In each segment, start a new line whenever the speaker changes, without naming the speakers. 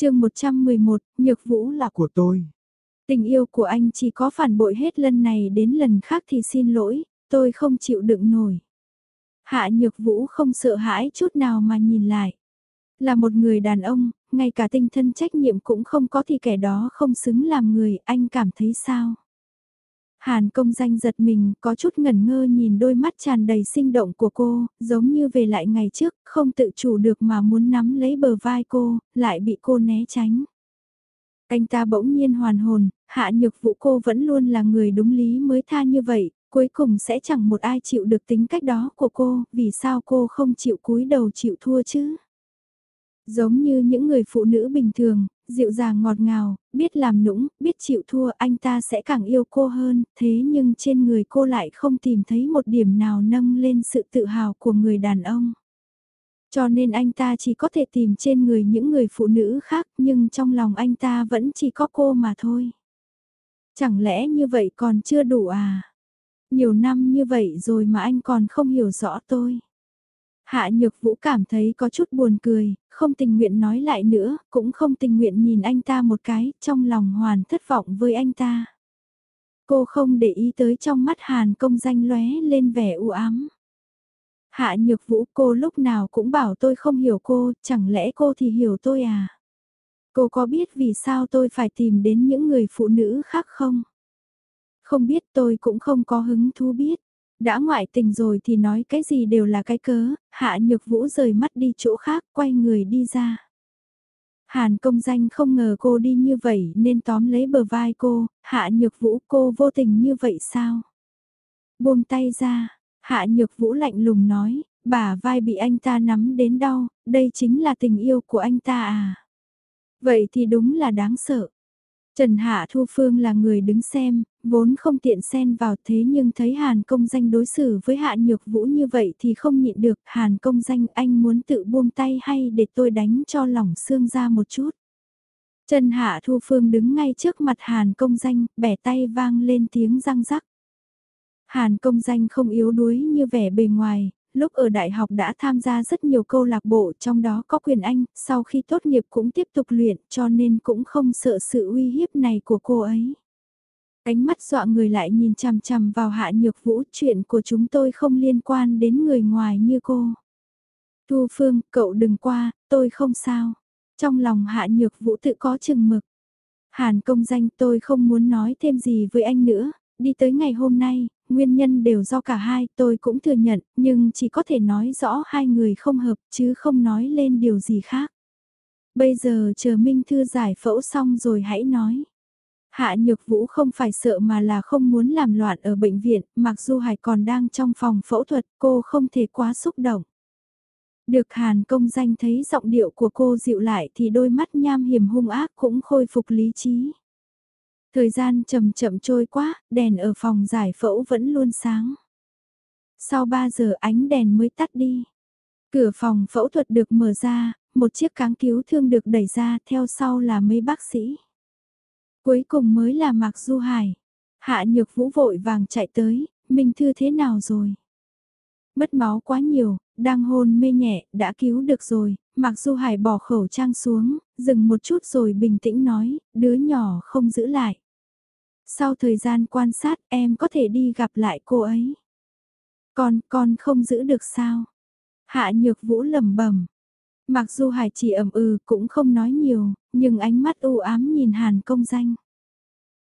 chương 111, Nhược Vũ là
của tôi.
Tình yêu của anh chỉ có phản bội hết lần này đến lần khác thì xin lỗi, tôi không chịu đựng nổi. Hạ Nhược Vũ không sợ hãi chút nào mà nhìn lại. Là một người đàn ông, ngay cả tinh thần trách nhiệm cũng không có thì kẻ đó không xứng làm người, anh cảm thấy sao? Hàn công danh giật mình, có chút ngẩn ngơ nhìn đôi mắt tràn đầy sinh động của cô, giống như về lại ngày trước, không tự chủ được mà muốn nắm lấy bờ vai cô, lại bị cô né tránh. Anh ta bỗng nhiên hoàn hồn, hạ nhược vũ cô vẫn luôn là người đúng lý mới tha như vậy, cuối cùng sẽ chẳng một ai chịu được tính cách đó của cô, vì sao cô không chịu cúi đầu chịu thua chứ? Giống như những người phụ nữ bình thường, dịu dàng ngọt ngào, biết làm nũng, biết chịu thua anh ta sẽ càng yêu cô hơn, thế nhưng trên người cô lại không tìm thấy một điểm nào nâng lên sự tự hào của người đàn ông. Cho nên anh ta chỉ có thể tìm trên người những người phụ nữ khác nhưng trong lòng anh ta vẫn chỉ có cô mà thôi. Chẳng lẽ như vậy còn chưa đủ à? Nhiều năm như vậy rồi mà anh còn không hiểu rõ tôi. Hạ Nhược Vũ cảm thấy có chút buồn cười, không tình nguyện nói lại nữa, cũng không tình nguyện nhìn anh ta một cái, trong lòng hoàn thất vọng với anh ta. Cô không để ý tới trong mắt Hàn công danh lóe lên vẻ u ám. Hạ Nhược Vũ cô lúc nào cũng bảo tôi không hiểu cô, chẳng lẽ cô thì hiểu tôi à? Cô có biết vì sao tôi phải tìm đến những người phụ nữ khác không? Không biết tôi cũng không có hứng thú biết. Đã ngoại tình rồi thì nói cái gì đều là cái cớ, hạ nhược vũ rời mắt đi chỗ khác, quay người đi ra. Hàn công danh không ngờ cô đi như vậy nên tóm lấy bờ vai cô, hạ nhược vũ cô vô tình như vậy sao? Buông tay ra, hạ nhược vũ lạnh lùng nói, bà vai bị anh ta nắm đến đau, đây chính là tình yêu của anh ta à? Vậy thì đúng là đáng sợ. Trần Hạ Thu Phương là người đứng xem, vốn không tiện xen vào thế nhưng thấy Hàn công danh đối xử với Hạ Nhược Vũ như vậy thì không nhịn được. Hàn công danh anh muốn tự buông tay hay để tôi đánh cho lỏng xương ra một chút. Trần Hạ Thu Phương đứng ngay trước mặt Hàn công danh, bẻ tay vang lên tiếng răng rắc. Hàn công danh không yếu đuối như vẻ bề ngoài, lúc ở đại học đã tham gia rất nhiều câu lạc bộ trong đó có quyền anh, sau khi tốt nghiệp cũng tiếp tục luyện cho nên cũng không sợ sự uy hiếp này của cô ấy. Ánh mắt dọa người lại nhìn chằm chằm vào hạ nhược vũ, chuyện của chúng tôi không liên quan đến người ngoài như cô. Thu Phương, cậu đừng qua, tôi không sao. Trong lòng hạ nhược vũ tự có chừng mực. Hàn công danh tôi không muốn nói thêm gì với anh nữa, đi tới ngày hôm nay, nguyên nhân đều do cả hai tôi cũng thừa nhận, nhưng chỉ có thể nói rõ hai người không hợp chứ không nói lên điều gì khác. Bây giờ chờ Minh Thư giải phẫu xong rồi hãy nói. Hạ Nhược Vũ không phải sợ mà là không muốn làm loạn ở bệnh viện, mặc dù Hải còn đang trong phòng phẫu thuật, cô không thể quá xúc động. Được Hàn công danh thấy giọng điệu của cô dịu lại thì đôi mắt nham hiểm hung ác cũng khôi phục lý trí. Thời gian chậm chậm trôi quá đèn ở phòng giải phẫu vẫn luôn sáng. Sau 3 giờ ánh đèn mới tắt đi. Cửa phòng phẫu thuật được mở ra, một chiếc cáng cứu thương được đẩy ra theo sau là mấy bác sĩ. Cuối cùng mới là Mạc Du Hải. Hạ nhược vũ vội vàng chạy tới, Minh Thư thế nào rồi? Mất máu quá nhiều, đang hôn mê nhẹ, đã cứu được rồi, Mạc Du Hải bỏ khẩu trang xuống, dừng một chút rồi bình tĩnh nói, đứa nhỏ không giữ lại. Sau thời gian quan sát em có thể đi gặp lại cô ấy. Con, con không giữ được sao? Hạ nhược vũ lầm bẩm Mặc dù Hải chỉ ẩm ừ cũng không nói nhiều, nhưng ánh mắt u ám nhìn Hàn công danh.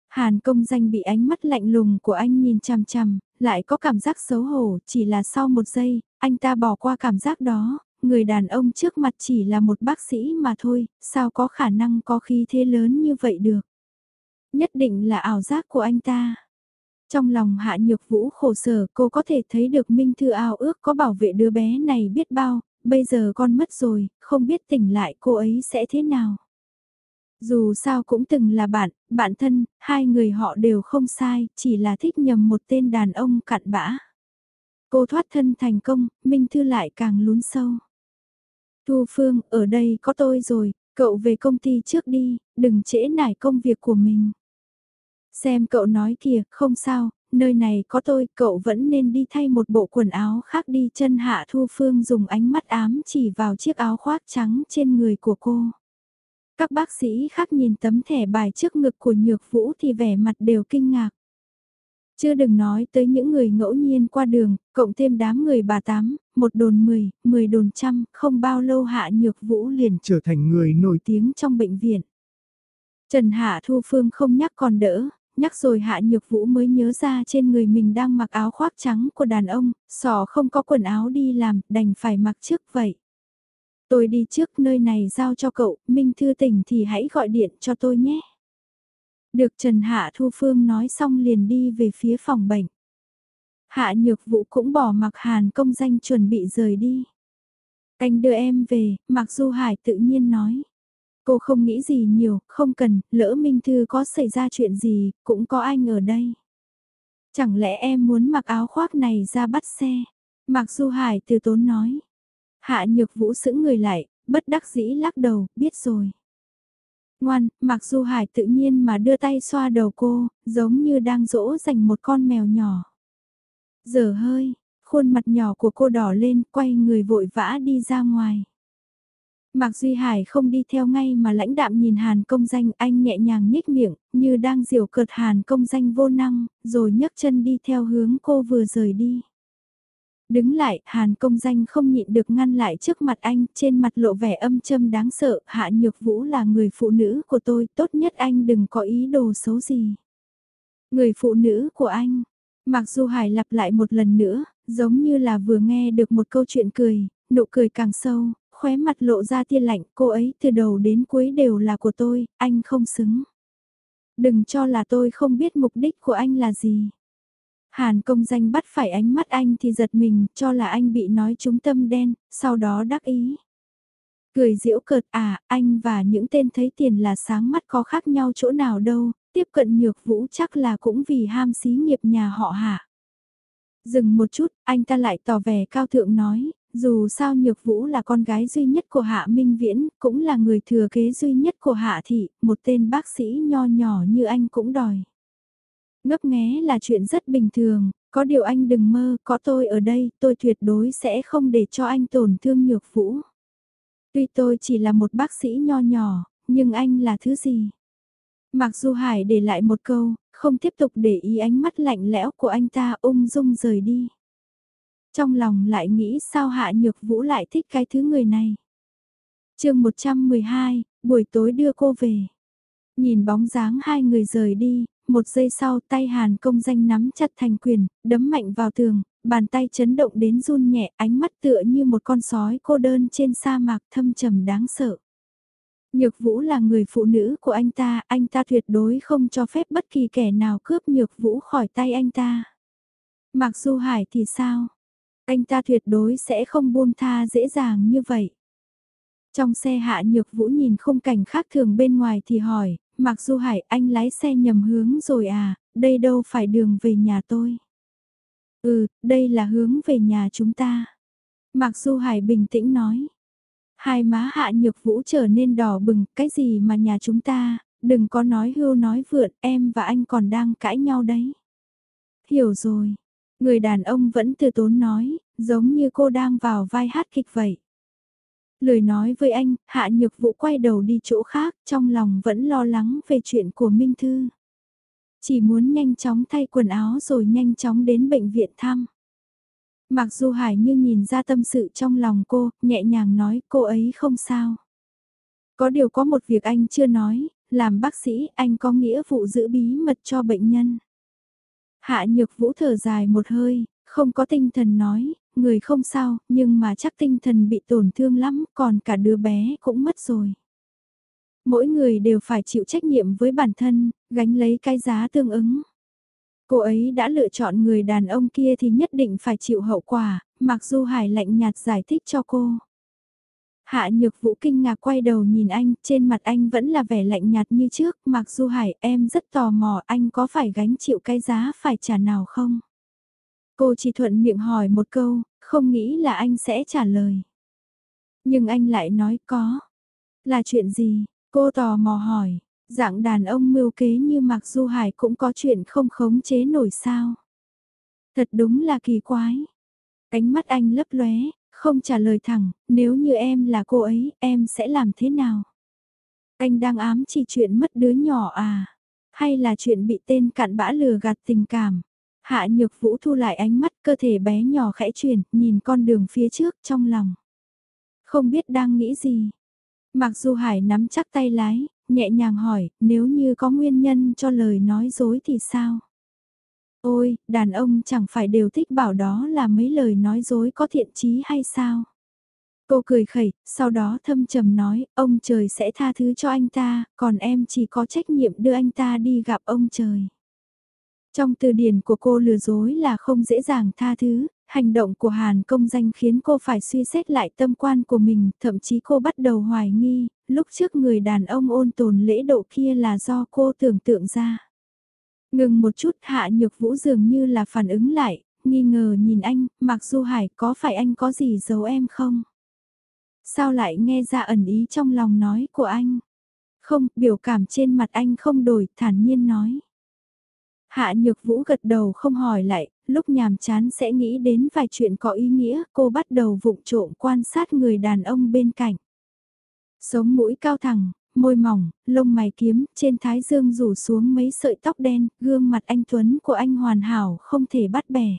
Hàn công danh bị ánh mắt lạnh lùng của anh nhìn chằm chằm, lại có cảm giác xấu hổ, chỉ là sau một giây, anh ta bỏ qua cảm giác đó, người đàn ông trước mặt chỉ là một bác sĩ mà thôi, sao có khả năng có khí thế lớn như vậy được. Nhất định là ảo giác của anh ta. Trong lòng hạ nhược vũ khổ sở cô có thể thấy được Minh Thư ao ước có bảo vệ đứa bé này biết bao, bây giờ con mất rồi, không biết tỉnh lại cô ấy sẽ thế nào. Dù sao cũng từng là bạn, bạn thân, hai người họ đều không sai, chỉ là thích nhầm một tên đàn ông cặn bã. Cô thoát thân thành công, Minh Thư lại càng lún sâu. Thu Phương, ở đây có tôi rồi, cậu về công ty trước đi, đừng trễ nải công việc của mình. Xem cậu nói kìa, không sao, nơi này có tôi, cậu vẫn nên đi thay một bộ quần áo khác đi chân hạ Thu Phương dùng ánh mắt ám chỉ vào chiếc áo khoác trắng trên người của cô. Các bác sĩ khác nhìn tấm thẻ bài trước ngực của nhược vũ thì vẻ mặt đều kinh ngạc. Chưa đừng nói tới những người ngẫu nhiên qua đường, cộng thêm đám người bà tám, một đồn mười, mười đồn trăm, không bao lâu hạ nhược vũ liền
trở thành người nổi
tiếng trong bệnh viện. Trần Hạ Thu Phương không nhắc còn đỡ, nhắc rồi Hạ Nhược Vũ mới nhớ ra trên người mình đang mặc áo khoác trắng của đàn ông, sò không có quần áo đi làm, đành phải mặc trước vậy. Tôi đi trước nơi này giao cho cậu, Minh Thư tỉnh thì hãy gọi điện cho tôi nhé. Được Trần Hạ Thu Phương nói xong liền đi về phía phòng bệnh. Hạ Nhược Vũ cũng bỏ mặc Hàn công danh chuẩn bị rời đi. Anh đưa em về, Mặc Du Hải tự nhiên nói. Cô không nghĩ gì nhiều, không cần, lỡ Minh Thư có xảy ra chuyện gì, cũng có anh ở đây. Chẳng lẽ em muốn mặc áo khoác này ra bắt xe? Mặc Du Hải từ tốn nói. Hạ Nhược Vũ sững người lại, bất đắc dĩ lắc đầu, biết rồi. Ngoan, Mặc Du Hải tự nhiên mà đưa tay xoa đầu cô, giống như đang dỗ dành một con mèo nhỏ. Giờ hơi, khuôn mặt nhỏ của cô đỏ lên, quay người vội vã đi ra ngoài. Mạc Duy Hải không đi theo ngay mà lãnh đạm nhìn Hàn công danh anh nhẹ nhàng nhếch miệng, như đang diều cợt Hàn công danh vô năng, rồi nhấc chân đi theo hướng cô vừa rời đi. Đứng lại, Hàn công danh không nhịn được ngăn lại trước mặt anh, trên mặt lộ vẻ âm châm đáng sợ, Hạ Nhược Vũ là người phụ nữ của tôi, tốt nhất anh đừng có ý đồ xấu gì. Người phụ nữ của anh, Mặc dù Hải lặp lại một lần nữa, giống như là vừa nghe được một câu chuyện cười, nụ cười càng sâu, khóe mặt lộ ra tia lạnh, cô ấy từ đầu đến cuối đều là của tôi, anh không xứng. Đừng cho là tôi không biết mục đích của anh là gì. Hàn công danh bắt phải ánh mắt anh thì giật mình, cho là anh bị nói trúng tâm đen, sau đó đắc ý. Cười diễu cợt à, anh và những tên thấy tiền là sáng mắt có khác nhau chỗ nào đâu, tiếp cận nhược vũ chắc là cũng vì ham xí nghiệp nhà họ hạ. Dừng một chút, anh ta lại tỏ vẻ cao thượng nói, dù sao Nhược Vũ là con gái duy nhất của Hạ Minh Viễn, cũng là người thừa kế duy nhất của Hạ Thị, một tên bác sĩ nho nhỏ như anh cũng đòi. Ngấp nghé là chuyện rất bình thường, có điều anh đừng mơ, có tôi ở đây, tôi tuyệt đối sẽ không để cho anh tổn thương Nhược Vũ. Tuy tôi chỉ là một bác sĩ nho nhỏ, nhưng anh là thứ gì? Mặc dù Hải để lại một câu, không tiếp tục để ý ánh mắt lạnh lẽo của anh ta ung dung rời đi. Trong lòng lại nghĩ sao Hạ Nhược Vũ lại thích cái thứ người này. chương 112, buổi tối đưa cô về. Nhìn bóng dáng hai người rời đi, một giây sau tay Hàn công danh nắm chặt thành quyền, đấm mạnh vào tường, bàn tay chấn động đến run nhẹ ánh mắt tựa như một con sói cô đơn trên sa mạc thâm trầm đáng sợ. Nhược Vũ là người phụ nữ của anh ta, anh ta tuyệt đối không cho phép bất kỳ kẻ nào cướp Nhược Vũ khỏi tay anh ta. Mặc Du Hải thì sao? Anh ta tuyệt đối sẽ không buông tha dễ dàng như vậy. Trong xe hạ nhược vũ nhìn khung cảnh khác thường bên ngoài thì hỏi, Mặc Du Hải anh lái xe nhầm hướng rồi à, đây đâu phải đường về nhà tôi. Ừ, đây là hướng về nhà chúng ta. Mặc Du Hải bình tĩnh nói. Hai má hạ nhược vũ trở nên đỏ bừng, cái gì mà nhà chúng ta, đừng có nói hưu nói vượn, em và anh còn đang cãi nhau đấy. Hiểu rồi, Người đàn ông vẫn từ tốn nói, giống như cô đang vào vai hát kịch vậy. Lời nói với anh, Hạ Nhược Vũ quay đầu đi chỗ khác, trong lòng vẫn lo lắng về chuyện của Minh Thư. Chỉ muốn nhanh chóng thay quần áo rồi nhanh chóng đến bệnh viện thăm. Mặc dù Hải như nhìn ra tâm sự trong lòng cô, nhẹ nhàng nói cô ấy không sao. Có điều có một việc anh chưa nói, làm bác sĩ anh có nghĩa vụ giữ bí mật cho bệnh nhân. Hạ nhược vũ thở dài một hơi, không có tinh thần nói, người không sao, nhưng mà chắc tinh thần bị tổn thương lắm, còn cả đứa bé cũng mất rồi. Mỗi người đều phải chịu trách nhiệm với bản thân, gánh lấy cái giá tương ứng. Cô ấy đã lựa chọn người đàn ông kia thì nhất định phải chịu hậu quả, mặc dù Hải lạnh nhạt giải thích cho cô. Hạ nhược vũ kinh ngạc quay đầu nhìn anh, trên mặt anh vẫn là vẻ lạnh nhạt như trước, mặc dù Hải em rất tò mò anh có phải gánh chịu cái giá phải trả nào không? Cô chỉ thuận miệng hỏi một câu, không nghĩ là anh sẽ trả lời. Nhưng anh lại nói có. Là chuyện gì? Cô tò mò hỏi, dạng đàn ông mưu kế như Mạc Du Hải cũng có chuyện không khống chế nổi sao? Thật đúng là kỳ quái. Ánh mắt anh lấp lóe, không trả lời thẳng, nếu như em là cô ấy, em sẽ làm thế nào? Anh đang ám chỉ chuyện mất đứa nhỏ à? Hay là chuyện bị tên cặn bã lừa gạt tình cảm? Hạ nhược vũ thu lại ánh mắt cơ thể bé nhỏ khẽ chuyển, nhìn con đường phía trước trong lòng. Không biết đang nghĩ gì. Mặc dù Hải nắm chắc tay lái, nhẹ nhàng hỏi, nếu như có nguyên nhân cho lời nói dối thì sao? Ôi, đàn ông chẳng phải đều thích bảo đó là mấy lời nói dối có thiện chí hay sao? Cô cười khẩy, sau đó thâm trầm nói, ông trời sẽ tha thứ cho anh ta, còn em chỉ có trách nhiệm đưa anh ta đi gặp ông trời. Trong từ điển của cô lừa dối là không dễ dàng tha thứ, hành động của Hàn công danh khiến cô phải suy xét lại tâm quan của mình, thậm chí cô bắt đầu hoài nghi, lúc trước người đàn ông ôn tồn lễ độ kia là do cô tưởng tượng ra. Ngừng một chút hạ nhược vũ dường như là phản ứng lại, nghi ngờ nhìn anh, mặc dù Hải có phải anh có gì giấu em không? Sao lại nghe ra ẩn ý trong lòng nói của anh? Không, biểu cảm trên mặt anh không đổi, thản nhiên nói. Hạ nhược vũ gật đầu không hỏi lại, lúc nhàm chán sẽ nghĩ đến vài chuyện có ý nghĩa, cô bắt đầu vụng trộm quan sát người đàn ông bên cạnh. Sống mũi cao thẳng, môi mỏng, lông mày kiếm, trên thái dương rủ xuống mấy sợi tóc đen, gương mặt anh Tuấn của anh hoàn hảo không thể bắt bẻ.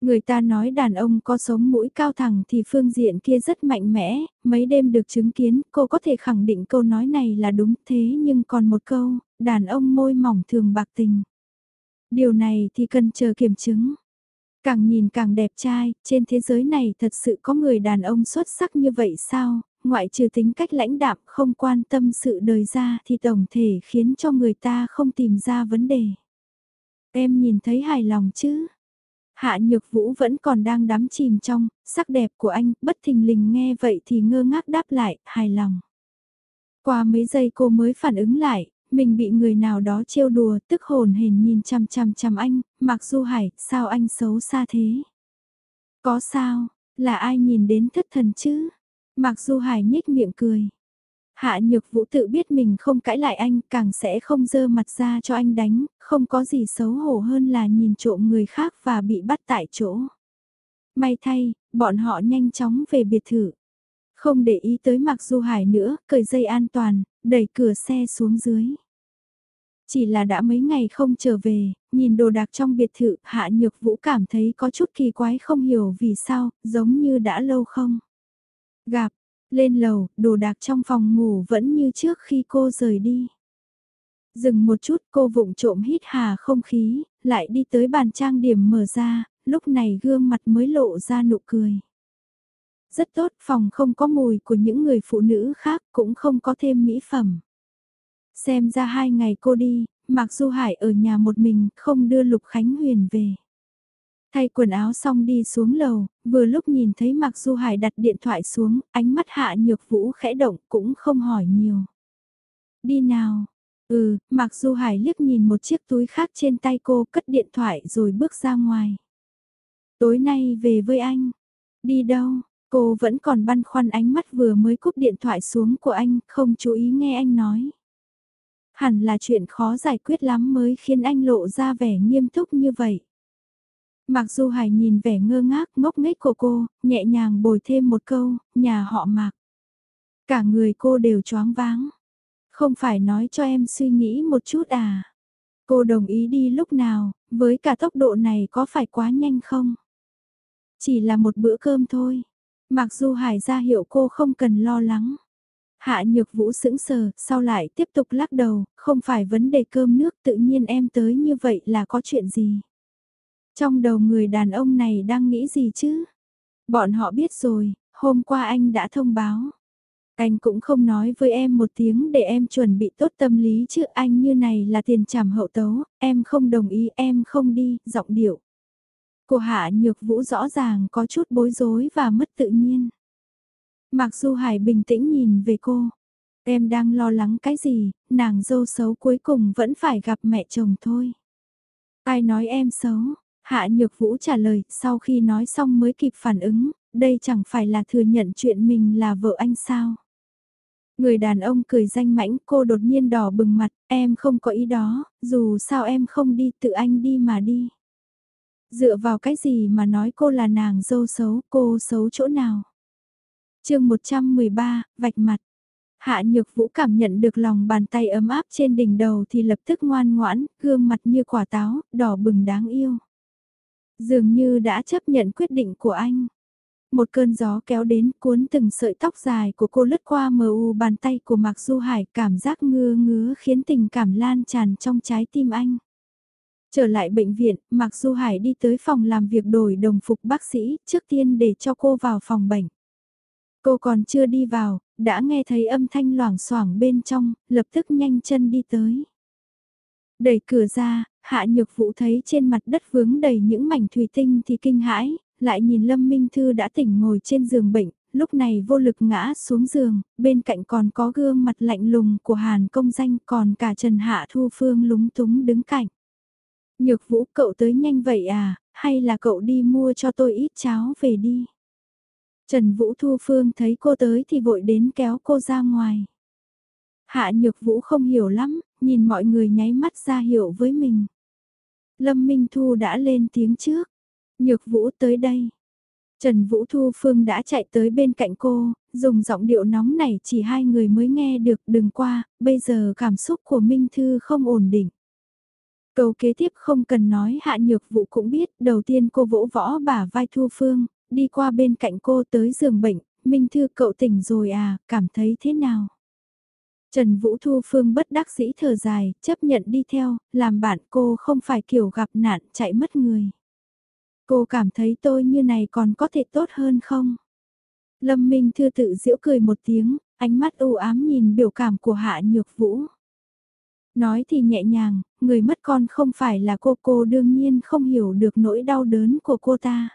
Người ta nói đàn ông có sống mũi cao thẳng thì phương diện kia rất mạnh mẽ, mấy đêm được chứng kiến, cô có thể khẳng định câu nói này là đúng thế nhưng còn một câu, đàn ông môi mỏng thường bạc tình. Điều này thì cần chờ kiểm chứng. Càng nhìn càng đẹp trai, trên thế giới này thật sự có người đàn ông xuất sắc như vậy sao, ngoại trừ tính cách lãnh đạm không quan tâm sự đời ra thì tổng thể khiến cho người ta không tìm ra vấn đề. Em nhìn thấy hài lòng chứ? Hạ Nhược Vũ vẫn còn đang đắm chìm trong, sắc đẹp của anh, bất thình lình nghe vậy thì ngơ ngác đáp lại, hài lòng. Qua mấy giây cô mới phản ứng lại, mình bị người nào đó trêu đùa, tức hồn hển nhìn chằm chằm chằm anh, mặc dù hải, sao anh xấu xa thế? Có sao, là ai nhìn đến thất thần chứ? Mặc dù hải nhếch miệng cười. Hạ nhược vũ tự biết mình không cãi lại anh, càng sẽ không dơ mặt ra cho anh đánh, không có gì xấu hổ hơn là nhìn trộm người khác và bị bắt tại chỗ. May thay, bọn họ nhanh chóng về biệt thự. Không để ý tới Mạc Du Hải nữa, cởi dây an toàn, đẩy cửa xe xuống dưới. Chỉ là đã mấy ngày không trở về, nhìn đồ đạc trong biệt thự, Hạ Nhược Vũ cảm thấy có chút kỳ quái không hiểu vì sao, giống như đã lâu không. Gặp, lên lầu, đồ đạc trong phòng ngủ vẫn như trước khi cô rời đi. Dừng một chút cô vụng trộm hít hà không khí, lại đi tới bàn trang điểm mở ra, lúc này gương mặt mới lộ ra nụ cười. Rất tốt, phòng không có mùi của những người phụ nữ khác, cũng không có thêm mỹ phẩm. Xem ra hai ngày cô đi, Mạc Du Hải ở nhà một mình, không đưa Lục Khánh Huyền về. Thay quần áo xong đi xuống lầu, vừa lúc nhìn thấy Mạc Du Hải đặt điện thoại xuống, ánh mắt hạ nhược vũ khẽ động cũng không hỏi nhiều. Đi nào? Ừ, Mạc Du Hải liếc nhìn một chiếc túi khác trên tay cô cất điện thoại rồi bước ra ngoài. Tối nay về với anh. Đi đâu? Cô vẫn còn băn khoăn ánh mắt vừa mới cúp điện thoại xuống của anh, không chú ý nghe anh nói. Hẳn là chuyện khó giải quyết lắm mới khiến anh lộ ra vẻ nghiêm túc như vậy. Mặc dù Hải nhìn vẻ ngơ ngác ngốc nghếch của cô, nhẹ nhàng bồi thêm một câu, nhà họ Mạc. Cả người cô đều choáng váng. Không phải nói cho em suy nghĩ một chút à? Cô đồng ý đi lúc nào, với cả tốc độ này có phải quá nhanh không? Chỉ là một bữa cơm thôi. Mặc dù Hải ra hiệu cô không cần lo lắng. Hạ nhược vũ sững sờ, sau lại tiếp tục lắc đầu, không phải vấn đề cơm nước tự nhiên em tới như vậy là có chuyện gì. Trong đầu người đàn ông này đang nghĩ gì chứ? Bọn họ biết rồi, hôm qua anh đã thông báo. Anh cũng không nói với em một tiếng để em chuẩn bị tốt tâm lý chứ anh như này là tiền trảm hậu tấu, em không đồng ý em không đi, giọng điệu. Cô Hạ Nhược Vũ rõ ràng có chút bối rối và mất tự nhiên. Mặc dù Hải bình tĩnh nhìn về cô. Em đang lo lắng cái gì, nàng dâu xấu cuối cùng vẫn phải gặp mẹ chồng thôi. Ai nói em xấu? Hạ Nhược Vũ trả lời, sau khi nói xong mới kịp phản ứng, đây chẳng phải là thừa nhận chuyện mình là vợ anh sao? Người đàn ông cười danh mãnh cô đột nhiên đỏ bừng mặt, em không có ý đó, dù sao em không đi tự anh đi mà đi. Dựa vào cái gì mà nói cô là nàng dâu xấu, cô xấu chỗ nào? chương 113, vạch mặt. Hạ nhược vũ cảm nhận được lòng bàn tay ấm áp trên đỉnh đầu thì lập tức ngoan ngoãn, gương mặt như quả táo, đỏ bừng đáng yêu. Dường như đã chấp nhận quyết định của anh. Một cơn gió kéo đến cuốn từng sợi tóc dài của cô lướt qua mờ u bàn tay của Mạc Du Hải cảm giác ngứa ngứa khiến tình cảm lan tràn trong trái tim anh. Trở lại bệnh viện, Mạc Du Hải đi tới phòng làm việc đổi đồng phục bác sĩ trước tiên để cho cô vào phòng bệnh. Cô còn chưa đi vào, đã nghe thấy âm thanh loảng xoảng bên trong, lập tức nhanh chân đi tới. Đẩy cửa ra, Hạ Nhược Vũ thấy trên mặt đất vướng đầy những mảnh thủy tinh thì kinh hãi, lại nhìn Lâm Minh Thư đã tỉnh ngồi trên giường bệnh, lúc này vô lực ngã xuống giường, bên cạnh còn có gương mặt lạnh lùng của Hàn công danh còn cả Trần Hạ Thu Phương lúng túng đứng cạnh. Nhược Vũ cậu tới nhanh vậy à, hay là cậu đi mua cho tôi ít cháo về đi. Trần Vũ Thu Phương thấy cô tới thì vội đến kéo cô ra ngoài. Hạ Nhược Vũ không hiểu lắm, nhìn mọi người nháy mắt ra hiệu với mình. Lâm Minh Thu đã lên tiếng trước. Nhược Vũ tới đây. Trần Vũ Thu Phương đã chạy tới bên cạnh cô, dùng giọng điệu nóng này chỉ hai người mới nghe được đừng qua, bây giờ cảm xúc của Minh Thư không ổn định. Câu kế tiếp không cần nói hạ nhược vụ cũng biết, đầu tiên cô vỗ võ bả vai Thu Phương, đi qua bên cạnh cô tới giường bệnh, Minh Thư cậu tỉnh rồi à, cảm thấy thế nào? Trần Vũ Thu Phương bất đắc dĩ thở dài, chấp nhận đi theo, làm bạn cô không phải kiểu gặp nạn chạy mất người. Cô cảm thấy tôi như này còn có thể tốt hơn không? Lâm Minh Thư tự giễu cười một tiếng, ánh mắt u ám nhìn biểu cảm của Hạ Nhược Vũ. Nói thì nhẹ nhàng, người mất con không phải là cô cô đương nhiên không hiểu được nỗi đau đớn của cô ta.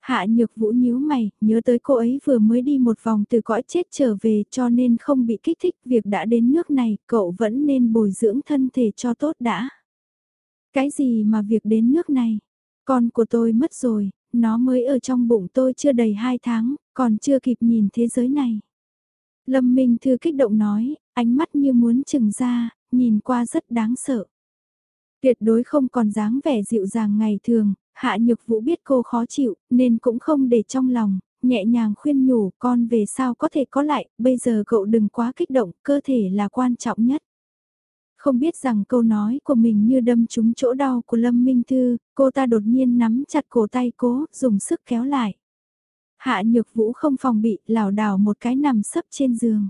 Hạ nhược vũ nhíu mày, nhớ tới cô ấy vừa mới đi một vòng từ cõi chết trở về cho nên không bị kích thích việc đã đến nước này, cậu vẫn nên bồi dưỡng thân thể cho tốt đã. Cái gì mà việc đến nước này? Con của tôi mất rồi, nó mới ở trong bụng tôi chưa đầy hai tháng, còn chưa kịp nhìn thế giới này. Lâm Minh Thư kích động nói, ánh mắt như muốn chừng ra, nhìn qua rất đáng sợ. Tuyệt đối không còn dáng vẻ dịu dàng ngày thường, Hạ Nhược Vũ biết cô khó chịu, nên cũng không để trong lòng, nhẹ nhàng khuyên nhủ con về sao có thể có lại, bây giờ cậu đừng quá kích động, cơ thể là quan trọng nhất. Không biết rằng câu nói của mình như đâm trúng chỗ đau của Lâm Minh Thư, cô ta đột nhiên nắm chặt cổ tay cố, dùng sức kéo lại. Hạ Nhược Vũ không phòng bị, lảo đảo một cái nằm sấp trên giường.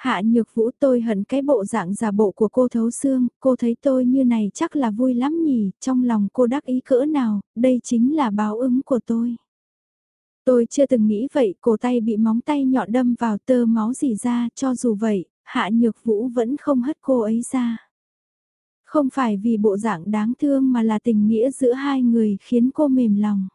Hạ nhược vũ tôi hận cái bộ dạng giả bộ của cô thấu xương, cô thấy tôi như này chắc là vui lắm nhỉ, trong lòng cô đắc ý cỡ nào, đây chính là báo ứng của tôi. Tôi chưa từng nghĩ vậy, cổ tay bị móng tay nhọn đâm vào tơ máu dì ra, cho dù vậy, hạ nhược vũ vẫn không hất cô ấy ra. Không phải vì bộ dạng đáng thương mà là tình nghĩa giữa hai người khiến cô mềm lòng.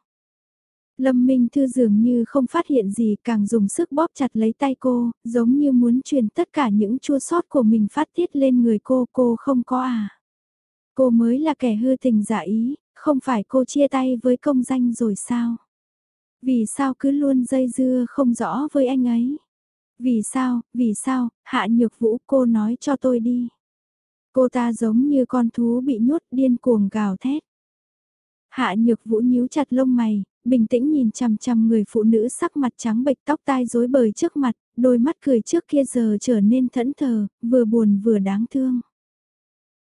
Lâm Minh Thư dường như không phát hiện gì càng dùng sức bóp chặt lấy tay cô, giống như muốn truyền tất cả những chua sót của mình phát tiết lên người cô, cô không có à. Cô mới là kẻ hư tình giả ý, không phải cô chia tay với công danh rồi sao? Vì sao cứ luôn dây dưa không rõ với anh ấy? Vì sao, vì sao, hạ nhược vũ cô nói cho tôi đi. Cô ta giống như con thú bị nhốt điên cuồng gào thét. Hạ nhược vũ nhíu chặt lông mày, bình tĩnh nhìn chằm chằm người phụ nữ sắc mặt trắng bệch tóc tai rối bời trước mặt, đôi mắt cười trước kia giờ trở nên thẫn thờ, vừa buồn vừa đáng thương.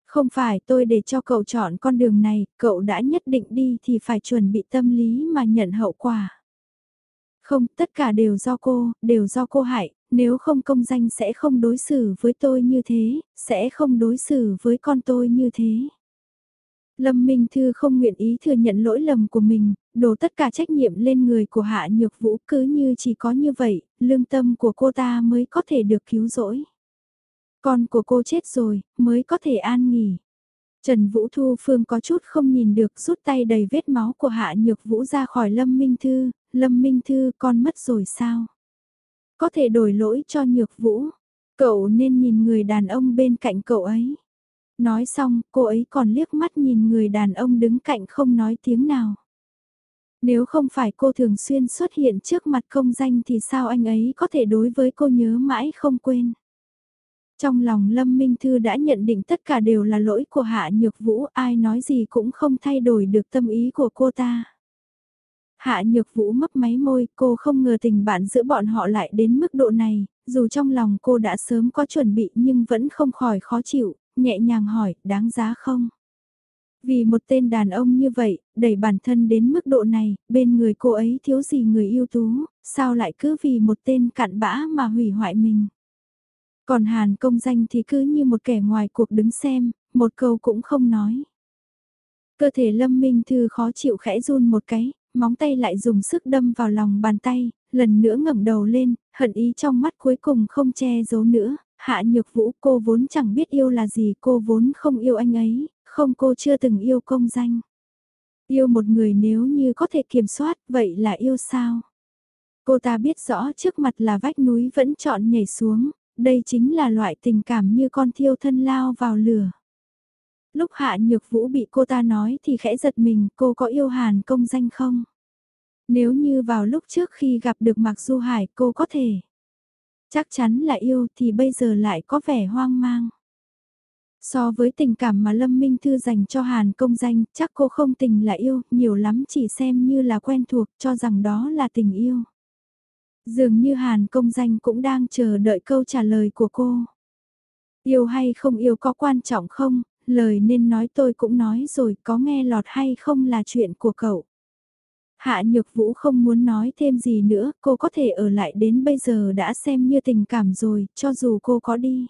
Không phải tôi để cho cậu chọn con đường này, cậu đã nhất định đi thì phải chuẩn bị tâm lý mà nhận hậu quả. Không, tất cả đều do cô, đều do cô hại, nếu không công danh sẽ không đối xử với tôi như thế, sẽ không đối xử với con tôi như thế. Lâm Minh Thư không nguyện ý thừa nhận lỗi lầm của mình, đổ tất cả trách nhiệm lên người của Hạ Nhược Vũ cứ như chỉ có như vậy, lương tâm của cô ta mới có thể được cứu rỗi. Con của cô chết rồi, mới có thể an nghỉ. Trần Vũ Thu Phương có chút không nhìn được rút tay đầy vết máu của Hạ Nhược Vũ ra khỏi Lâm Minh Thư, Lâm Minh Thư con mất rồi sao? Có thể đổi lỗi cho Nhược Vũ, cậu nên nhìn người đàn ông bên cạnh cậu ấy. Nói xong, cô ấy còn liếc mắt nhìn người đàn ông đứng cạnh không nói tiếng nào. Nếu không phải cô thường xuyên xuất hiện trước mặt công danh thì sao anh ấy có thể đối với cô nhớ mãi không quên. Trong lòng Lâm Minh Thư đã nhận định tất cả đều là lỗi của Hạ Nhược Vũ, ai nói gì cũng không thay đổi được tâm ý của cô ta. Hạ nhược vũ mấp máy môi, cô không ngờ tình bạn giữa bọn họ lại đến mức độ này, dù trong lòng cô đã sớm có chuẩn bị nhưng vẫn không khỏi khó chịu, nhẹ nhàng hỏi, đáng giá không? Vì một tên đàn ông như vậy, đẩy bản thân đến mức độ này, bên người cô ấy thiếu gì người yêu tú, sao lại cứ vì một tên cặn bã mà hủy hoại mình? Còn Hàn công danh thì cứ như một kẻ ngoài cuộc đứng xem, một câu cũng không nói. Cơ thể Lâm Minh Thư khó chịu khẽ run một cái, móng tay lại dùng sức đâm vào lòng bàn tay, lần nữa ngẩng đầu lên, hận ý trong mắt cuối cùng không che giấu nữa. Hạ nhược vũ cô vốn chẳng biết yêu là gì cô vốn không yêu anh ấy, không cô chưa từng yêu công danh. Yêu một người nếu như có thể kiểm soát vậy là yêu sao? Cô ta biết rõ trước mặt là vách núi vẫn chọn nhảy xuống, đây chính là loại tình cảm như con thiêu thân lao vào lửa. Lúc hạ nhược vũ bị cô ta nói thì khẽ giật mình cô có yêu hàn công danh không? Nếu như vào lúc trước khi gặp được Mạc Du Hải cô có thể. Chắc chắn là yêu thì bây giờ lại có vẻ hoang mang. So với tình cảm mà Lâm Minh Thư dành cho Hàn công danh, chắc cô không tình là yêu, nhiều lắm chỉ xem như là quen thuộc, cho rằng đó là tình yêu. Dường như Hàn công danh cũng đang chờ đợi câu trả lời của cô. Yêu hay không yêu có quan trọng không, lời nên nói tôi cũng nói rồi, có nghe lọt hay không là chuyện của cậu. Hạ Nhược Vũ không muốn nói thêm gì nữa, cô có thể ở lại đến bây giờ đã xem như tình cảm rồi, cho dù cô có đi.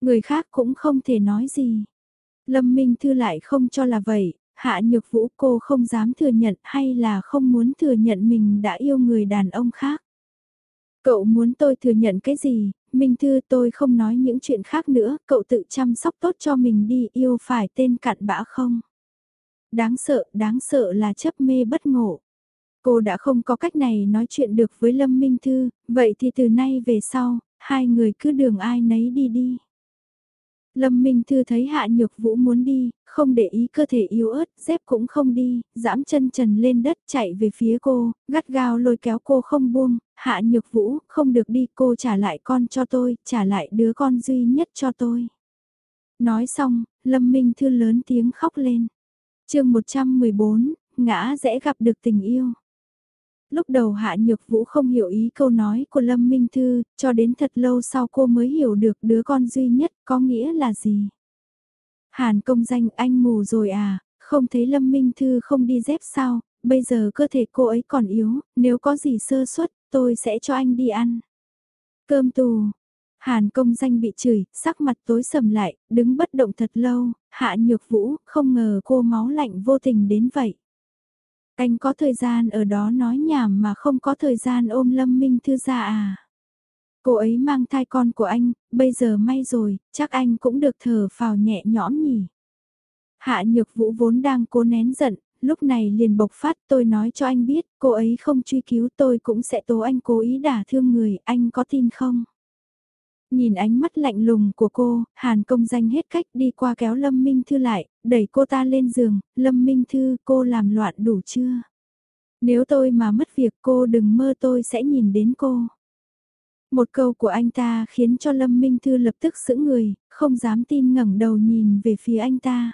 Người khác cũng không thể nói gì. Lâm Minh Thư lại không cho là vậy, Hạ Nhược Vũ cô không dám thừa nhận hay là không muốn thừa nhận mình đã yêu người đàn ông khác. Cậu muốn tôi thừa nhận cái gì, Minh Thư tôi không nói những chuyện khác nữa, cậu tự chăm sóc tốt cho mình đi yêu phải tên cặn bã không? Đáng sợ, đáng sợ là chấp mê bất ngộ. Cô đã không có cách này nói chuyện được với Lâm Minh Thư, vậy thì từ nay về sau, hai người cứ đường ai nấy đi đi. Lâm Minh Thư thấy Hạ Nhược Vũ muốn đi, không để ý cơ thể yếu ớt, dép cũng không đi, giãm chân trần lên đất chạy về phía cô, gắt gao lôi kéo cô không buông, Hạ Nhược Vũ, không được đi cô trả lại con cho tôi, trả lại đứa con duy nhất cho tôi. Nói xong, Lâm Minh Thư lớn tiếng khóc lên. chương 114, ngã dễ gặp được tình yêu. Lúc đầu Hạ Nhược Vũ không hiểu ý câu nói của Lâm Minh Thư, cho đến thật lâu sau cô mới hiểu được đứa con duy nhất có nghĩa là gì. Hàn công danh anh mù rồi à, không thấy Lâm Minh Thư không đi dép sao, bây giờ cơ thể cô ấy còn yếu, nếu có gì sơ suất, tôi sẽ cho anh đi ăn. Cơm tù. Hàn công danh bị chửi, sắc mặt tối sầm lại, đứng bất động thật lâu, hạ nhược vũ, không ngờ cô máu lạnh vô tình đến vậy. Anh có thời gian ở đó nói nhảm mà không có thời gian ôm Lâm Minh Thư ra à. Cô ấy mang thai con của anh, bây giờ may rồi, chắc anh cũng được thở phào nhẹ nhõm nhỉ. Hạ nhược vũ vốn đang cố nén giận, lúc này liền bộc phát tôi nói cho anh biết, cô ấy không truy cứu tôi cũng sẽ tố anh cố ý đả thương người, anh có tin không? Nhìn ánh mắt lạnh lùng của cô, Hàn công danh hết cách đi qua kéo Lâm Minh Thư lại, đẩy cô ta lên giường, Lâm Minh Thư cô làm loạn đủ chưa? Nếu tôi mà mất việc cô đừng mơ tôi sẽ nhìn đến cô. Một câu của anh ta khiến cho Lâm Minh Thư lập tức sững người, không dám tin ngẩng đầu nhìn về phía anh ta.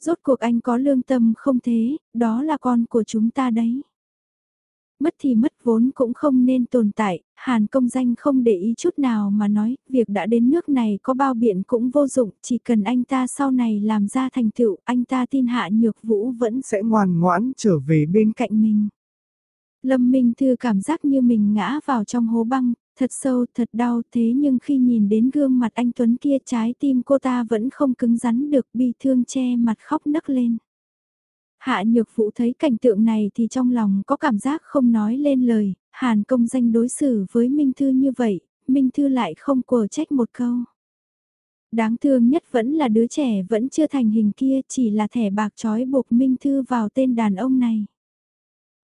Rốt cuộc anh có lương tâm không thế, đó là con của chúng ta đấy mất thì mất vốn cũng không nên tồn tại, Hàn công danh không để ý chút nào mà nói, việc đã đến nước này có bao biện cũng vô dụng, chỉ cần anh ta sau này làm ra thành tựu, anh ta tin hạ nhược vũ vẫn
sẽ ngoan ngoãn trở về bên
cạnh mình. Lâm Minh Thư cảm giác như mình ngã vào trong hố băng, thật sâu, thật đau thế nhưng khi nhìn đến gương mặt anh Tuấn kia trái tim cô ta vẫn không cứng rắn được bi thương che mặt khóc nấc lên. Hạ nhược vũ thấy cảnh tượng này thì trong lòng có cảm giác không nói lên lời, Hàn công danh đối xử với Minh Thư như vậy, Minh Thư lại không quở trách một câu. Đáng thương nhất vẫn là đứa trẻ vẫn chưa thành hình kia chỉ là thẻ bạc trói buộc Minh Thư vào tên đàn ông này.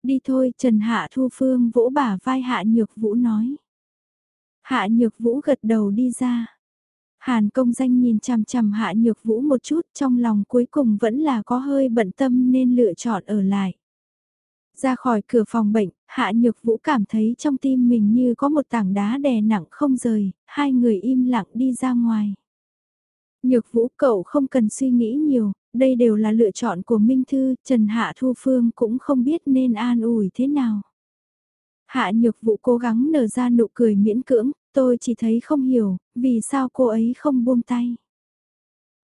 Đi thôi, Trần Hạ Thu Phương vỗ bả vai Hạ Nhược Vũ nói. Hạ Nhược Vũ gật đầu đi ra. Hàn công danh nhìn chằm chằm hạ nhược vũ một chút trong lòng cuối cùng vẫn là có hơi bận tâm nên lựa chọn ở lại. Ra khỏi cửa phòng bệnh, hạ nhược vũ cảm thấy trong tim mình như có một tảng đá đè nặng không rời, hai người im lặng đi ra ngoài. Nhược vũ cậu không cần suy nghĩ nhiều, đây đều là lựa chọn của Minh Thư, Trần Hạ Thu Phương cũng không biết nên an ủi thế nào. Hạ nhược vụ cố gắng nở ra nụ cười miễn cưỡng, tôi chỉ thấy không hiểu, vì sao cô ấy không buông tay.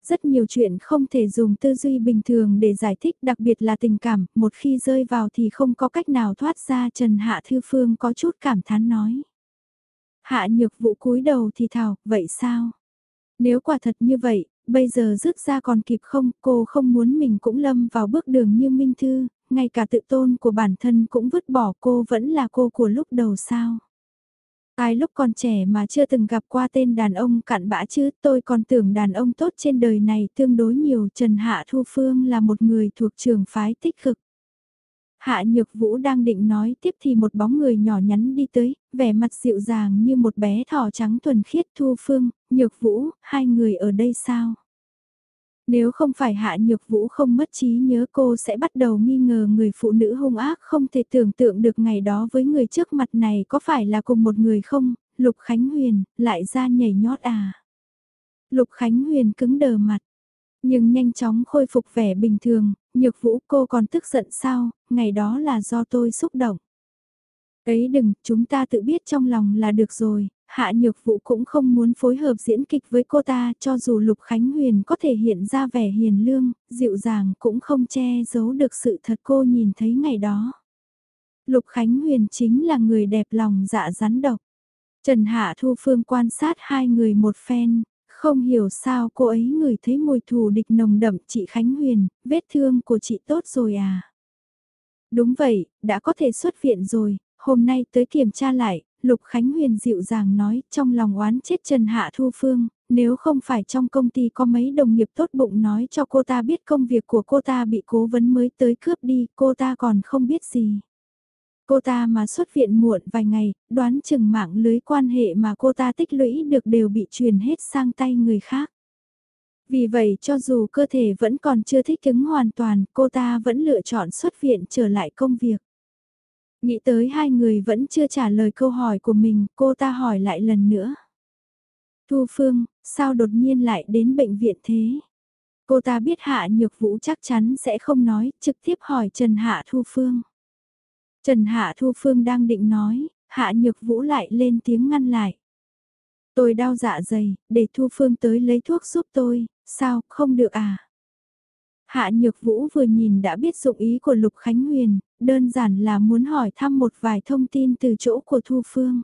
Rất nhiều chuyện không thể dùng tư duy bình thường để giải thích đặc biệt là tình cảm, một khi rơi vào thì không có cách nào thoát ra Trần Hạ Thư Phương có chút cảm thán nói. Hạ nhược vụ cúi đầu thì thào, vậy sao? Nếu quả thật như vậy, bây giờ rước ra còn kịp không, cô không muốn mình cũng lâm vào bước đường như Minh Thư, ngay cả tự tôn của bản thân cũng vứt bỏ cô vẫn là cô của lúc đầu sao. Ai lúc còn trẻ mà chưa từng gặp qua tên đàn ông cặn bã chứ, tôi còn tưởng đàn ông tốt trên đời này tương đối nhiều. Trần Hạ Thu Phương là một người thuộc trường phái tích cực. Hạ Nhược Vũ đang định nói tiếp thì một bóng người nhỏ nhắn đi tới, vẻ mặt dịu dàng như một bé thỏ trắng thuần khiết Thu Phương, Nhược Vũ, hai người ở đây sao? Nếu không phải Hạ Nhược Vũ không mất trí nhớ cô sẽ bắt đầu nghi ngờ người phụ nữ hung ác không thể tưởng tượng được ngày đó với người trước mặt này có phải là cùng một người không, Lục Khánh Huyền, lại ra nhảy nhót à. Lục Khánh Huyền cứng đờ mặt, nhưng nhanh chóng khôi phục vẻ bình thường, Nhược Vũ cô còn tức giận sao, ngày đó là do tôi xúc động. Ấy đừng, chúng ta tự biết trong lòng là được rồi, Hạ Nhược Vũ cũng không muốn phối hợp diễn kịch với cô ta cho dù Lục Khánh Huyền có thể hiện ra vẻ hiền lương, dịu dàng cũng không che giấu được sự thật cô nhìn thấy ngày đó. Lục Khánh Huyền chính là người đẹp lòng dạ rắn độc. Trần Hạ Thu Phương quan sát hai người một phen, không hiểu sao cô ấy ngửi thấy mùi thù địch nồng đậm chị Khánh Huyền, vết thương của chị tốt rồi à. Đúng vậy, đã có thể xuất viện rồi, hôm nay tới kiểm tra lại, Lục Khánh Huyền dịu dàng nói trong lòng oán chết Trần Hạ Thu Phương, nếu không phải trong công ty có mấy đồng nghiệp tốt bụng nói cho cô ta biết công việc của cô ta bị cố vấn mới tới cướp đi, cô ta còn không biết gì. Cô ta mà xuất viện muộn vài ngày, đoán chừng mạng lưới quan hệ mà cô ta tích lũy được đều bị truyền hết sang tay người khác. Vì vậy cho dù cơ thể vẫn còn chưa thích ứng hoàn toàn, cô ta vẫn lựa chọn xuất viện trở lại công việc. Nghĩ tới hai người vẫn chưa trả lời câu hỏi của mình, cô ta hỏi lại lần nữa. Thu Phương, sao đột nhiên lại đến bệnh viện thế? Cô ta biết Hạ Nhược Vũ chắc chắn sẽ không nói, trực tiếp hỏi Trần Hạ Thu Phương. Trần Hạ Thu Phương đang định nói, Hạ Nhược Vũ lại lên tiếng ngăn lại. Tôi đau dạ dày, để Thu Phương tới lấy thuốc giúp tôi, sao, không được à? Hạ Nhược Vũ vừa nhìn đã biết dụng ý của Lục Khánh Huyền, đơn giản là muốn hỏi thăm một vài thông tin từ chỗ của Thu Phương.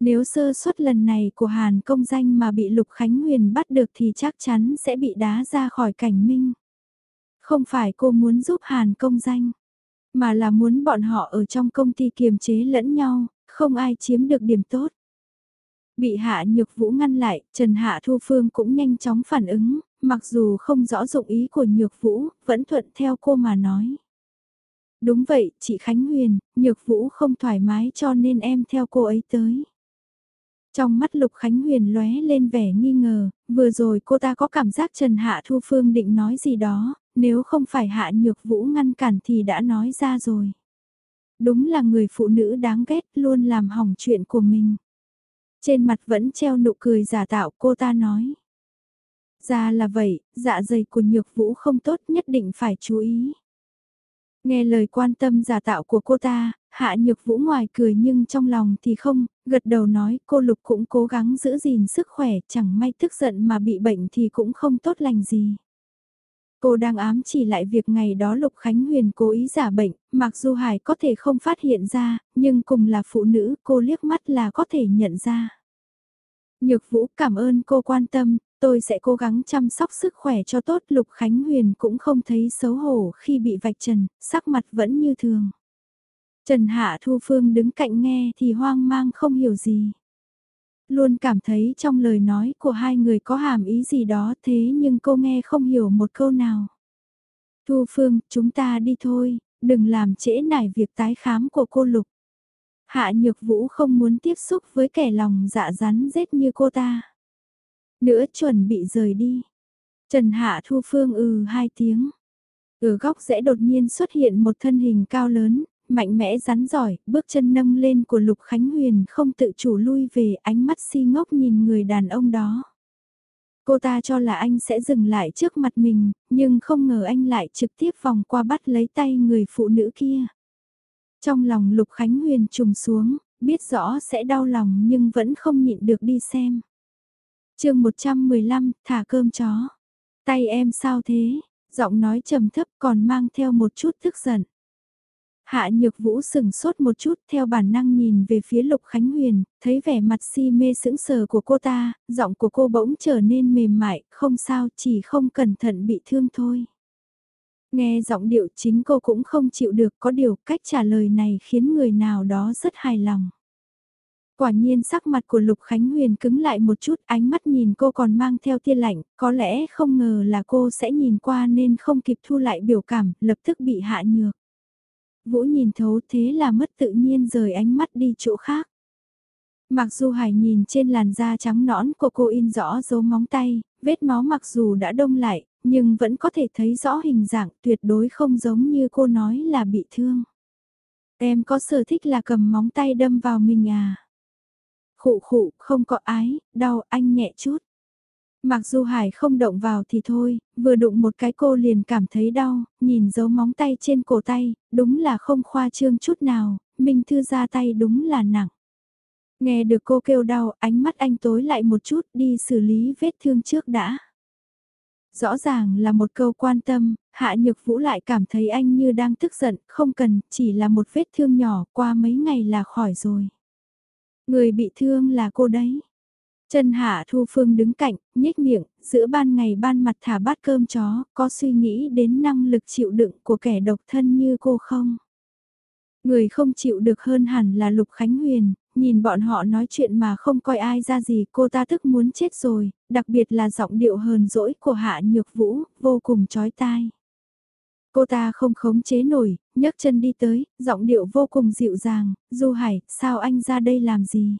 Nếu sơ suất lần này của Hàn công danh mà bị Lục Khánh Huyền bắt được thì chắc chắn sẽ bị đá ra khỏi cảnh minh. Không phải cô muốn giúp Hàn công danh, mà là muốn bọn họ ở trong công ty kiềm chế lẫn nhau, không ai chiếm được điểm tốt. Bị Hạ Nhược Vũ ngăn lại, Trần Hạ Thu Phương cũng nhanh chóng phản ứng, mặc dù không rõ dụng ý của Nhược Vũ, vẫn thuận theo cô mà nói. Đúng vậy, chị Khánh Huyền, Nhược Vũ không thoải mái cho nên em theo cô ấy tới. Trong mắt Lục Khánh Huyền lóe lên vẻ nghi ngờ, vừa rồi cô ta có cảm giác Trần Hạ Thu Phương định nói gì đó, nếu không phải Hạ Nhược Vũ ngăn cản thì đã nói ra rồi. Đúng là người phụ nữ đáng ghét luôn làm hỏng chuyện của mình. Trên mặt vẫn treo nụ cười giả tạo cô ta nói. Ra là vậy, dạ dày của nhược vũ không tốt nhất định phải chú ý. Nghe lời quan tâm giả tạo của cô ta, hạ nhược vũ ngoài cười nhưng trong lòng thì không, gật đầu nói cô Lục cũng cố gắng giữ gìn sức khỏe, chẳng may tức giận mà bị bệnh thì cũng không tốt lành gì. Cô đang ám chỉ lại việc ngày đó Lục Khánh Huyền cố ý giả bệnh, mặc dù Hải có thể không phát hiện ra, nhưng cùng là phụ nữ cô liếc mắt là có thể nhận ra. Nhược Vũ cảm ơn cô quan tâm, tôi sẽ cố gắng chăm sóc sức khỏe cho tốt. Lục Khánh Huyền cũng không thấy xấu hổ khi bị vạch trần, sắc mặt vẫn như thường. Trần Hạ Thu Phương đứng cạnh nghe thì hoang mang không hiểu gì. Luôn cảm thấy trong lời nói của hai người có hàm ý gì đó thế nhưng cô nghe không hiểu một câu nào. Thu Phương, chúng ta đi thôi, đừng làm trễ nải việc tái khám của cô Lục. Hạ Nhược Vũ không muốn tiếp xúc với kẻ lòng dạ rắn rết như cô ta. Nữa chuẩn bị rời đi. Trần Hạ Thu Phương ừ hai tiếng. Ở góc rẽ đột nhiên xuất hiện một thân hình cao lớn, mạnh mẽ rắn giỏi, bước chân nâng lên của Lục Khánh Huyền không tự chủ lui về ánh mắt si ngốc nhìn người đàn ông đó. Cô ta cho là anh sẽ dừng lại trước mặt mình, nhưng không ngờ anh lại trực tiếp vòng qua bắt lấy tay người phụ nữ kia. Trong lòng Lục Khánh Huyền trùng xuống, biết rõ sẽ đau lòng nhưng vẫn không nhịn được đi xem. chương 115, thả cơm chó. Tay em sao thế? Giọng nói trầm thấp còn mang theo một chút tức giận. Hạ Nhược Vũ sừng sốt một chút theo bản năng nhìn về phía Lục Khánh Huyền, thấy vẻ mặt si mê sững sờ của cô ta, giọng của cô bỗng trở nên mềm mại, không sao chỉ không cẩn thận bị thương thôi. Nghe giọng điệu chính cô cũng không chịu được có điều cách trả lời này khiến người nào đó rất hài lòng. Quả nhiên sắc mặt của Lục Khánh Huyền cứng lại một chút ánh mắt nhìn cô còn mang theo tia lạnh, có lẽ không ngờ là cô sẽ nhìn qua nên không kịp thu lại biểu cảm, lập tức bị hạ nhược. Vũ nhìn thấu thế là mất tự nhiên rời ánh mắt đi chỗ khác. Mặc dù Hải nhìn trên làn da trắng nõn của cô in rõ dấu móng tay, vết máu mặc dù đã đông lại, nhưng vẫn có thể thấy rõ hình dạng tuyệt đối không giống như cô nói là bị thương. Em có sở thích là cầm móng tay đâm vào mình à? Khụ khụ, không có ái, đau anh nhẹ chút. Mặc dù Hải không động vào thì thôi, vừa đụng một cái cô liền cảm thấy đau, nhìn dấu móng tay trên cổ tay, đúng là không khoa trương chút nào, Minh Thư ra tay đúng là nặng. Nghe được cô kêu đau, ánh mắt anh tối lại một chút đi xử lý vết thương trước đã. Rõ ràng là một câu quan tâm, Hạ Nhược Vũ lại cảm thấy anh như đang tức giận, không cần, chỉ là một vết thương nhỏ, qua mấy ngày là khỏi rồi. Người bị thương là cô đấy. Trần Hạ Thu Phương đứng cạnh, nhếch miệng, giữa ban ngày ban mặt thả bát cơm chó, có suy nghĩ đến năng lực chịu đựng của kẻ độc thân như cô không? Người không chịu được hơn hẳn là Lục Khánh Huyền, nhìn bọn họ nói chuyện mà không coi ai ra gì cô ta tức muốn chết rồi, đặc biệt là giọng điệu hờn dỗi của Hạ Nhược Vũ, vô cùng chói tai. Cô ta không khống chế nổi, nhấc chân đi tới, giọng điệu vô cùng dịu dàng, Du Hải, sao anh ra đây làm gì?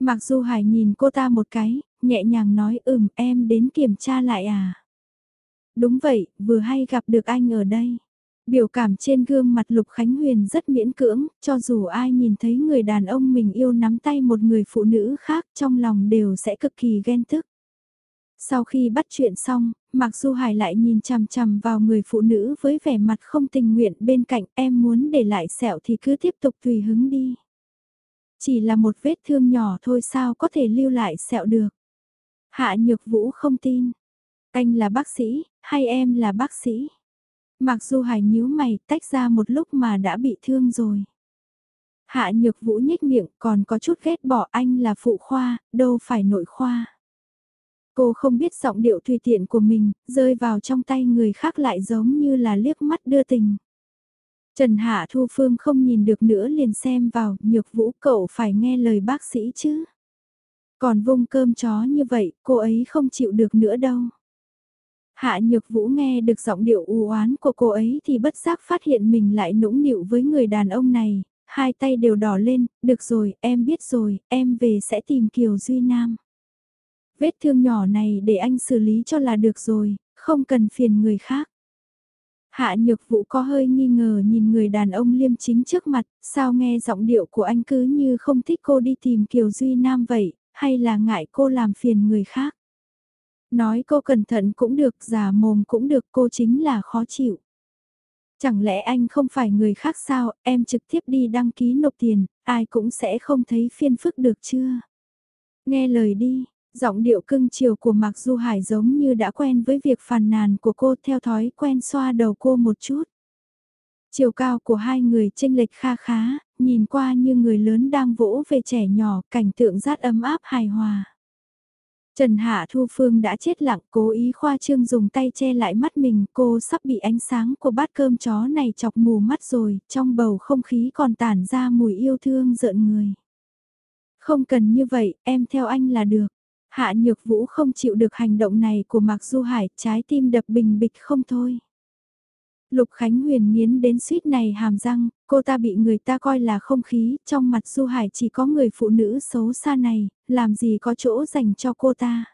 Mặc Du Hải nhìn cô ta một cái, nhẹ nhàng nói ừm em đến kiểm tra lại à? Đúng vậy, vừa hay gặp được anh ở đây. Biểu cảm trên gương mặt Lục Khánh Huyền rất miễn cưỡng, cho dù ai nhìn thấy người đàn ông mình yêu nắm tay một người phụ nữ khác trong lòng đều sẽ cực kỳ ghen tức. Sau khi bắt chuyện xong, Mạc Du Hải lại nhìn chằm chằm vào người phụ nữ với vẻ mặt không tình nguyện bên cạnh em muốn để lại sẹo thì cứ tiếp tục tùy hứng đi. Chỉ là một vết thương nhỏ thôi sao có thể lưu lại sẹo được. Hạ Nhược Vũ không tin. Anh là bác sĩ, hay em là bác sĩ? Mặc dù hải nhíu mày tách ra một lúc mà đã bị thương rồi. Hạ Nhược Vũ nhếch miệng còn có chút ghét bỏ anh là phụ khoa, đâu phải nội khoa. Cô không biết giọng điệu tùy tiện của mình, rơi vào trong tay người khác lại giống như là liếc mắt đưa tình. Trần Hạ Thu Phương không nhìn được nữa liền xem vào, nhược vũ cậu phải nghe lời bác sĩ chứ. Còn vung cơm chó như vậy, cô ấy không chịu được nữa đâu. Hạ nhược vũ nghe được giọng điệu u oán của cô ấy thì bất giác phát hiện mình lại nũng nịu với người đàn ông này, hai tay đều đỏ lên, được rồi, em biết rồi, em về sẽ tìm Kiều Duy Nam. Vết thương nhỏ này để anh xử lý cho là được rồi, không cần phiền người khác. Hạ nhược vũ có hơi nghi ngờ nhìn người đàn ông liêm chính trước mặt, sao nghe giọng điệu của anh cứ như không thích cô đi tìm Kiều Duy Nam vậy, hay là ngại cô làm phiền người khác. Nói cô cẩn thận cũng được, giả mồm cũng được, cô chính là khó chịu. Chẳng lẽ anh không phải người khác sao, em trực tiếp đi đăng ký nộp tiền, ai cũng sẽ không thấy phiên phức được chưa? Nghe lời đi, Giọng điệu cưng chiều của Mạc Du Hải giống như đã quen với việc phàn nàn của cô theo thói quen xoa đầu cô một chút. Chiều cao của hai người chênh lệch kha khá, nhìn qua như người lớn đang vỗ về trẻ nhỏ, cảnh tượng rất ấm áp hài hòa. Trần Hạ Thu Phương đã chết lặng cố ý khoa trương dùng tay che lại mắt mình cô sắp bị ánh sáng của bát cơm chó này chọc mù mắt rồi, trong bầu không khí còn tản ra mùi yêu thương rợn người. Không cần như vậy, em theo anh là được. Hạ Nhược Vũ không chịu được hành động này của Mạc Du Hải, trái tim đập bình bịch không thôi. Lục Khánh Huyền nghiến đến suýt này hàm răng, cô ta bị người ta coi là không khí, trong mặt Du Hải chỉ có người phụ nữ xấu xa này, làm gì có chỗ dành cho cô ta.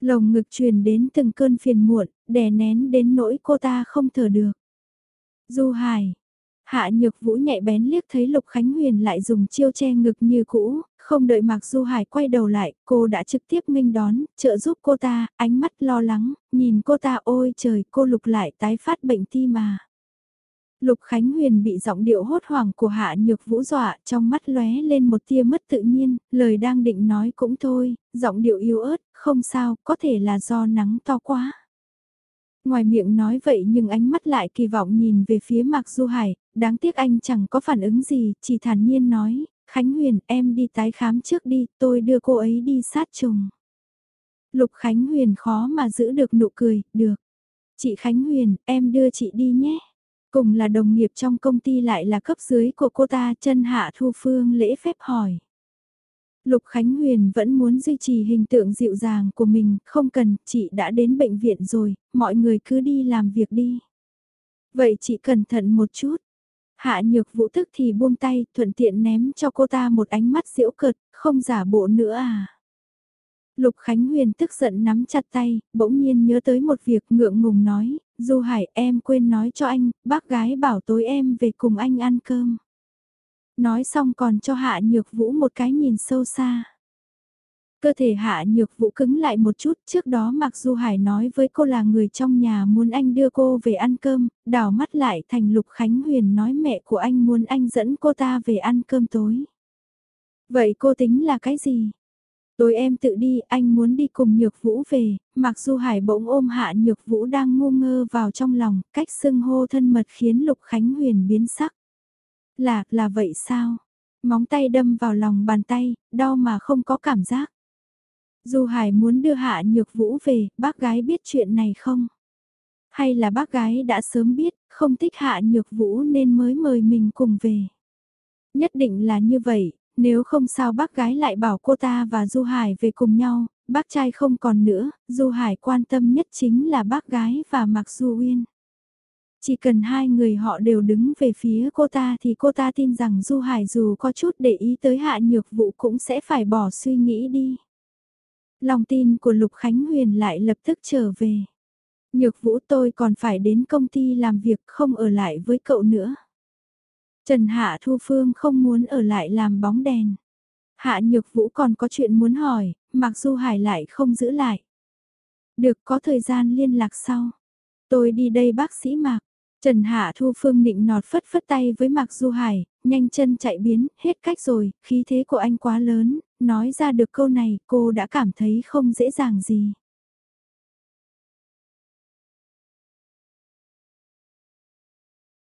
Lồng ngực truyền đến từng cơn phiền muộn, đè nén đến nỗi cô ta không thở được. Du Hải, Hạ Nhược Vũ nhẹ bén liếc thấy Lục Khánh Huyền lại dùng chiêu che ngực như cũ, không đợi Mạc Du Hải quay đầu lại, cô đã trực tiếp nghênh đón, trợ giúp cô ta, ánh mắt lo lắng, nhìn cô ta ôi trời, cô Lục lại tái phát bệnh tim mà. Lục Khánh Huyền bị giọng điệu hốt hoảng của Hạ Nhược Vũ dọa, trong mắt lóe lên một tia mất tự nhiên, lời đang định nói cũng thôi, giọng điệu yếu ớt, không sao, có thể là do nắng to quá. Ngoài miệng nói vậy nhưng ánh mắt lại kỳ vọng nhìn về phía Mạc Du Hải, đáng tiếc anh chẳng có phản ứng gì, chỉ thản nhiên nói, Khánh Huyền em đi tái khám trước đi, tôi đưa cô ấy đi sát trùng. Lục Khánh Huyền khó mà giữ được nụ cười, được. Chị Khánh Huyền, em đưa chị đi nhé. Cùng là đồng nghiệp trong công ty lại là cấp dưới của cô ta chân hạ thu phương lễ phép hỏi. Lục Khánh Huyền vẫn muốn duy trì hình tượng dịu dàng của mình, không cần, chị đã đến bệnh viện rồi, mọi người cứ đi làm việc đi. Vậy chị cẩn thận một chút. Hạ nhược vũ tức thì buông tay, thuận tiện ném cho cô ta một ánh mắt diễu cợt, không giả bộ nữa à. Lục Khánh Huyền tức giận nắm chặt tay, bỗng nhiên nhớ tới một việc ngượng ngùng nói, Du Hải em quên nói cho anh, bác gái bảo tối em về cùng anh ăn cơm. Nói xong còn cho Hạ Nhược Vũ một cái nhìn sâu xa. Cơ thể Hạ Nhược Vũ cứng lại một chút, trước đó mặc dù Hải nói với cô là người trong nhà muốn anh đưa cô về ăn cơm, đảo mắt lại thành Lục Khánh Huyền nói mẹ của anh muốn anh dẫn cô ta về ăn cơm tối. Vậy cô tính là cái gì? Tối em tự đi, anh muốn đi cùng Nhược Vũ về, mặc dù Hải bỗng ôm hạ Nhược Vũ đang ngu ngơ vào trong lòng, cách xưng hô thân mật khiến Lục Khánh Huyền biến sắc. Là, là vậy sao? Móng tay đâm vào lòng bàn tay, đau mà không có cảm giác. Du Hải muốn đưa Hạ Nhược Vũ về, bác gái biết chuyện này không? Hay là bác gái đã sớm biết, không thích Hạ Nhược Vũ nên mới mời mình cùng về? Nhất định là như vậy, nếu không sao bác gái lại bảo cô ta và Du Hải về cùng nhau, bác trai không còn nữa, Du Hải quan tâm nhất chính là bác gái và Mạc Du Uyên. Chỉ cần hai người họ đều đứng về phía cô ta thì cô ta tin rằng Du Hải dù có chút để ý tới hạ nhược vụ cũng sẽ phải bỏ suy nghĩ đi. Lòng tin của Lục Khánh Huyền lại lập tức trở về. Nhược vũ tôi còn phải đến công ty làm việc không ở lại với cậu nữa. Trần Hạ Thu Phương không muốn ở lại làm bóng đèn. Hạ Nhược Vũ còn có chuyện muốn hỏi, mặc dù Hải lại không giữ lại. Được có thời gian liên lạc sau. Tôi đi đây bác sĩ Mạc. Trần Hạ Thu Phương nịnh nọt phất phất tay với Mạc Du Hải, nhanh chân chạy biến, hết cách rồi, khí thế của anh quá lớn, nói ra được câu này cô đã cảm thấy không dễ dàng gì.